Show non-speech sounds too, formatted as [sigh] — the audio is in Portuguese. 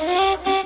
Música [laughs]